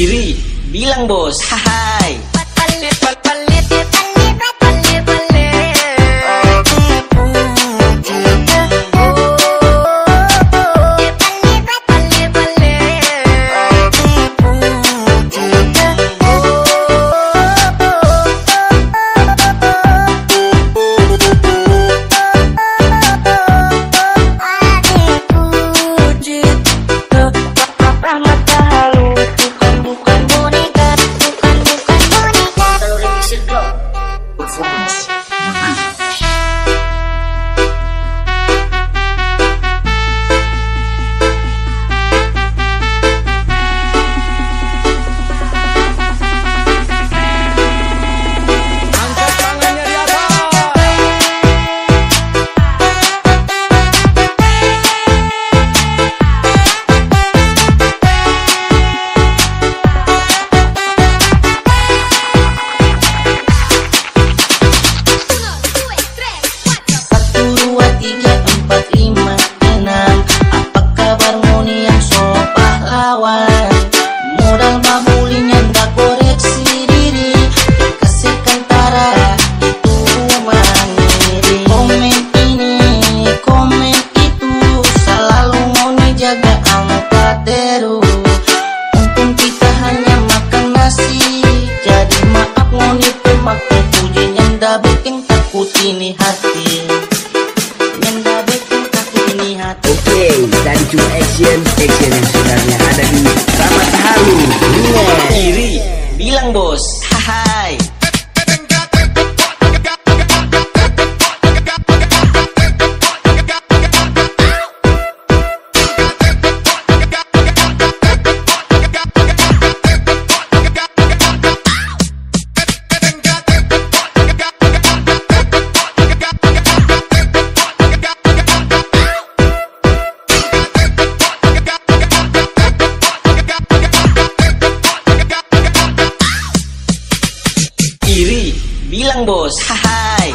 Iri, bilang bos. Hai. Bilang bos. Hai bilang bos. Hai.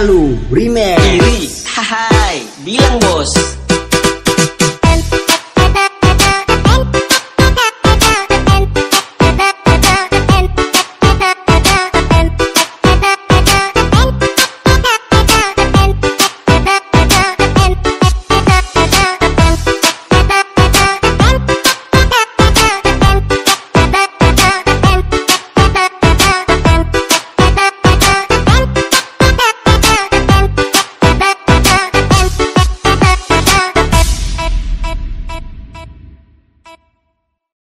Halu Remix. Iri Hai Bilang bos